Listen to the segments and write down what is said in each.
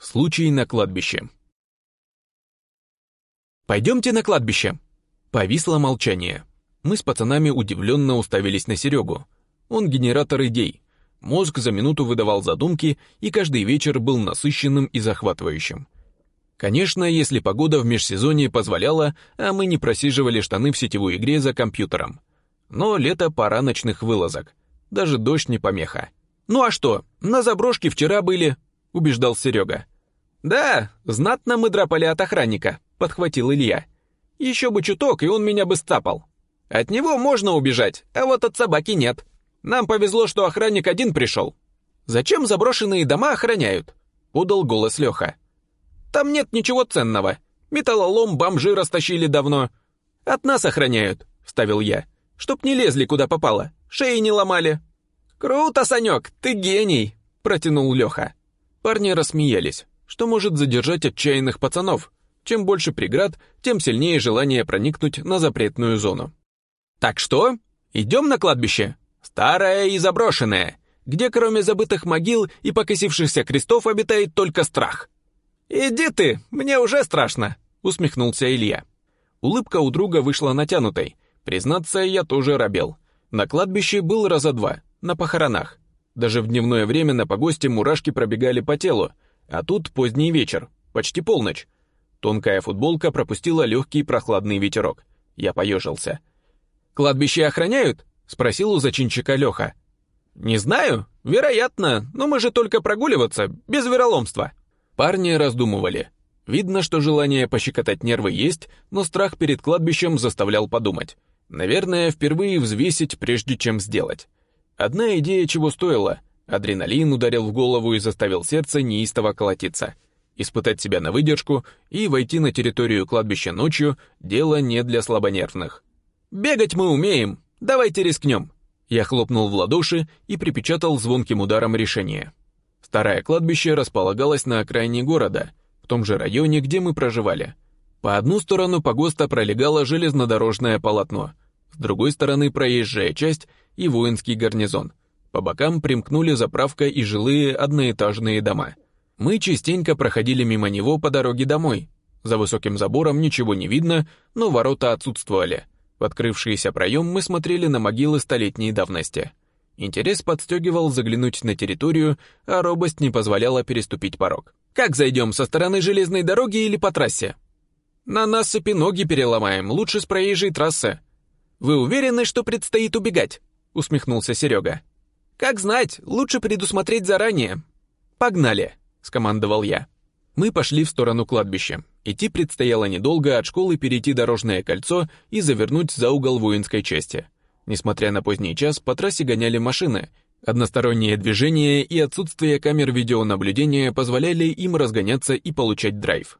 Случай на кладбище. «Пойдемте на кладбище!» Повисло молчание. Мы с пацанами удивленно уставились на Серегу. Он генератор идей. Мозг за минуту выдавал задумки, и каждый вечер был насыщенным и захватывающим. Конечно, если погода в межсезонье позволяла, а мы не просиживали штаны в сетевой игре за компьютером. Но лето — пора ночных вылазок. Даже дождь не помеха. «Ну а что, на заброшке вчера были», — убеждал Серега. «Да, знатно мы драпали от охранника», — подхватил Илья. «Еще бы чуток, и он меня бы стапал. От него можно убежать, а вот от собаки нет. Нам повезло, что охранник один пришел. Зачем заброшенные дома охраняют?» — подал голос Леха. «Там нет ничего ценного. Металлолом бомжи растащили давно. От нас охраняют», — вставил я. «Чтоб не лезли, куда попало, шеи не ломали». «Круто, Санек, ты гений!» — протянул Леха. Парни рассмеялись. Что может задержать отчаянных пацанов? Чем больше преград, тем сильнее желание проникнуть на запретную зону. «Так что? Идем на кладбище? Старое и заброшенное, где кроме забытых могил и покосившихся крестов обитает только страх». «Иди ты, мне уже страшно», — усмехнулся Илья. Улыбка у друга вышла натянутой. Признаться, я тоже робел. На кладбище был раза два, на похоронах. Даже в дневное время на погосте мурашки пробегали по телу, а тут поздний вечер, почти полночь. Тонкая футболка пропустила легкий прохладный ветерок. Я поежился. «Кладбище охраняют?» — спросил у зачинчика Леха. «Не знаю. Вероятно, но мы же только прогуливаться, без вероломства». Парни раздумывали. Видно, что желание пощекотать нервы есть, но страх перед кладбищем заставлял подумать. Наверное, впервые взвесить, прежде чем сделать. Одна идея чего стоила. Адреналин ударил в голову и заставил сердце неистово колотиться. Испытать себя на выдержку и войти на территорию кладбища ночью — дело не для слабонервных. «Бегать мы умеем, давайте рискнем!» Я хлопнул в ладоши и припечатал звонким ударом решение. Старое кладбище располагалось на окраине города, в том же районе, где мы проживали. По одну сторону погоста пролегало железнодорожное полотно, с другой стороны проезжая часть и воинский гарнизон. По бокам примкнули заправка и жилые одноэтажные дома. Мы частенько проходили мимо него по дороге домой. За высоким забором ничего не видно, но ворота отсутствовали. В открывшийся проем мы смотрели на могилы столетней давности. Интерес подстегивал заглянуть на территорию, а робость не позволяла переступить порог. «Как зайдем, со стороны железной дороги или по трассе?» «На насыпи ноги переломаем, лучше с проезжей трассы». «Вы уверены, что предстоит убегать?» — усмехнулся Серега. «Как знать, лучше предусмотреть заранее». «Погнали», — скомандовал я. Мы пошли в сторону кладбища. Идти предстояло недолго, от школы перейти дорожное кольцо и завернуть за угол воинской части. Несмотря на поздний час, по трассе гоняли машины. Одностороннее движение и отсутствие камер видеонаблюдения позволяли им разгоняться и получать драйв.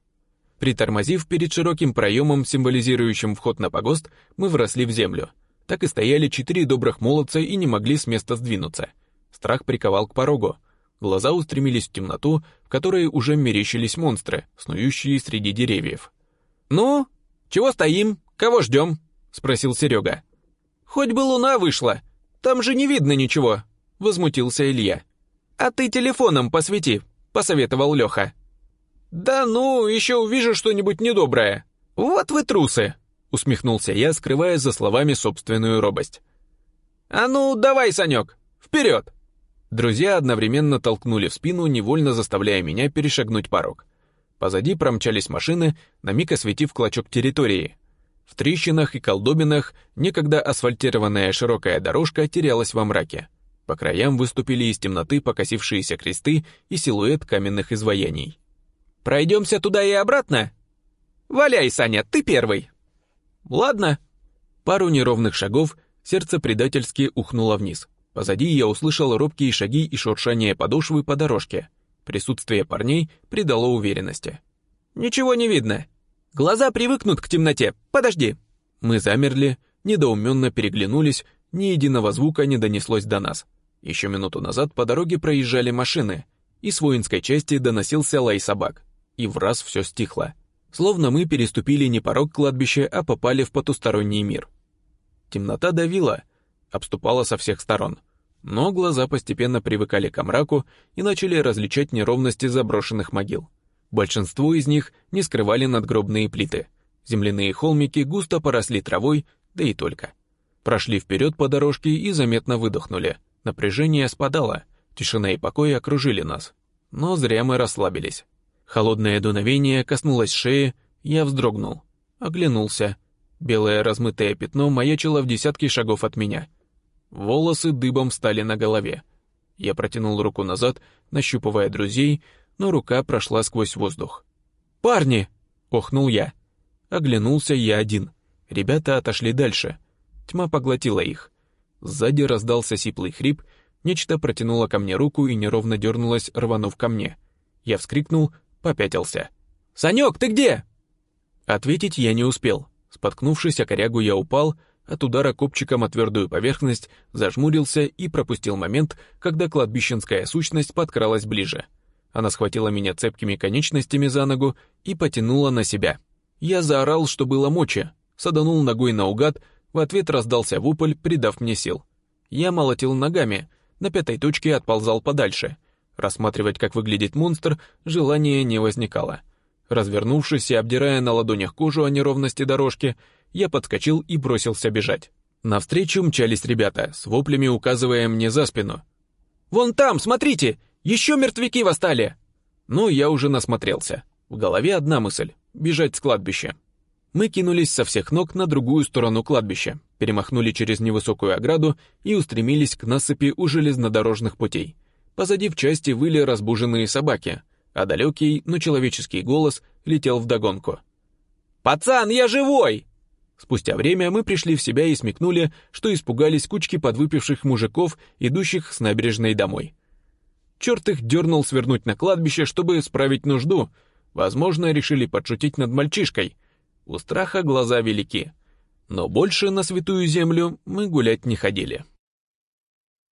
Притормозив перед широким проемом, символизирующим вход на погост, мы вросли в землю — так и стояли четыре добрых молодца и не могли с места сдвинуться. Страх приковал к порогу. Глаза устремились в темноту, в которой уже мерещились монстры, снующие среди деревьев. «Ну, чего стоим? Кого ждем?» — спросил Серега. «Хоть бы луна вышла, там же не видно ничего», — возмутился Илья. «А ты телефоном посвети», — посоветовал Леха. «Да ну, еще увижу что-нибудь недоброе. Вот вы трусы», усмехнулся я, скрывая за словами собственную робость. «А ну, давай, Санек, вперед!» Друзья одновременно толкнули в спину, невольно заставляя меня перешагнуть порог. Позади промчались машины, на миг осветив клочок территории. В трещинах и колдобинах некогда асфальтированная широкая дорожка терялась во мраке. По краям выступили из темноты покосившиеся кресты и силуэт каменных изваяний. «Пройдемся туда и обратно?» «Валяй, Саня, ты первый!» «Ладно». Пару неровных шагов, сердце предательски ухнуло вниз. Позади я услышал робкие шаги и шуршание подошвы по дорожке. Присутствие парней придало уверенности. «Ничего не видно. Глаза привыкнут к темноте. Подожди». Мы замерли, недоуменно переглянулись, ни единого звука не донеслось до нас. Еще минуту назад по дороге проезжали машины, и с воинской части доносился лай собак. И в раз все стихло. Словно мы переступили не порог кладбища, а попали в потусторонний мир. Темнота давила, обступала со всех сторон. Но глаза постепенно привыкали к мраку и начали различать неровности заброшенных могил. Большинство из них не скрывали надгробные плиты. Земляные холмики густо поросли травой, да и только. Прошли вперед по дорожке и заметно выдохнули. Напряжение спадало, тишина и покой окружили нас. Но зря мы расслабились. Холодное дуновение коснулось шеи, я вздрогнул. Оглянулся. Белое размытое пятно маячило в десятке шагов от меня. Волосы дыбом встали на голове. Я протянул руку назад, нащупывая друзей, но рука прошла сквозь воздух. «Парни!» — охнул я. Оглянулся я один. Ребята отошли дальше. Тьма поглотила их. Сзади раздался сиплый хрип, нечто протянуло ко мне руку и неровно дернулось, рванув ко мне. Я вскрикнул, попятился. «Санек, ты где?» Ответить я не успел. Споткнувшись о корягу, я упал, от удара копчиком о твердую поверхность, зажмурился и пропустил момент, когда кладбищенская сущность подкралась ближе. Она схватила меня цепкими конечностями за ногу и потянула на себя. Я заорал, что было мочи, саданул ногой наугад, в ответ раздался вопль, придав мне сил. Я молотил ногами, на пятой точке отползал подальше. Рассматривать, как выглядит монстр, желания не возникало. Развернувшись и обдирая на ладонях кожу о неровности дорожки, я подскочил и бросился бежать. Навстречу мчались ребята, с воплями указывая мне за спину. «Вон там, смотрите! Еще мертвяки восстали!» Ну, я уже насмотрелся. В голове одна мысль — бежать с кладбища. Мы кинулись со всех ног на другую сторону кладбища, перемахнули через невысокую ограду и устремились к насыпи у железнодорожных путей. Позади в части выли разбуженные собаки, а далекий, но человеческий голос летел вдогонку. «Пацан, я живой!» Спустя время мы пришли в себя и смекнули, что испугались кучки подвыпивших мужиков, идущих с набережной домой. Черт их дернул свернуть на кладбище, чтобы справить нужду. Возможно, решили подшутить над мальчишкой. У страха глаза велики. Но больше на святую землю мы гулять не ходили.